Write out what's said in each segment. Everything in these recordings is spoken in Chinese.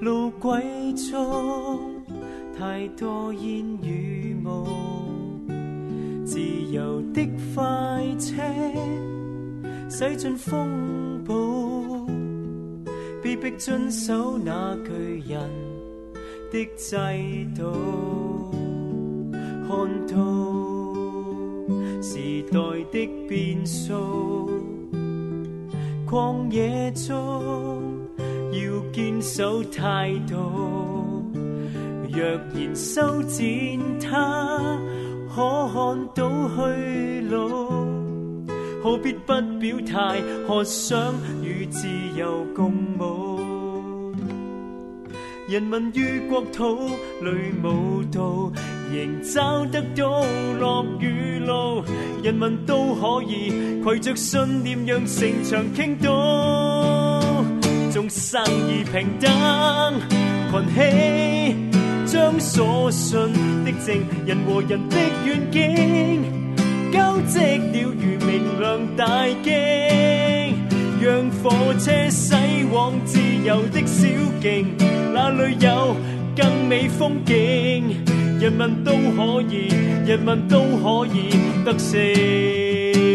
路轨中，太多烟雨雾。自由的快车驶进风暴，被逼遵守那巨人的制度。看到时代的变数，旷野中。要坚守态度，若然修剪它，可看到去路，何必不表态？何想与自由共舞？人民于国土里舞蹈，仍找得到落雨路。人民都可以携着信念，让城墙倾倒。用生意平等，群起将所信的证，人和人的愿景交织了如明亮大镜，让火车驶往自由的小径，那里有更美风景，人民都可以，人民都可以得胜。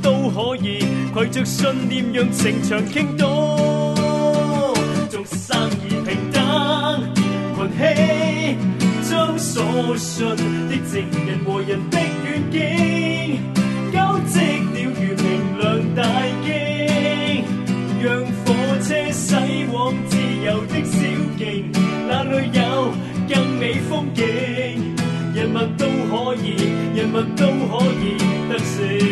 都可以，携着信念让情场倾倒。做生意平等，群起将所信的正人和人的愿景，交织了如明亮大镜，让火车驶往自由的小径。那里有更美风景？人物都可以，人物都可以得胜。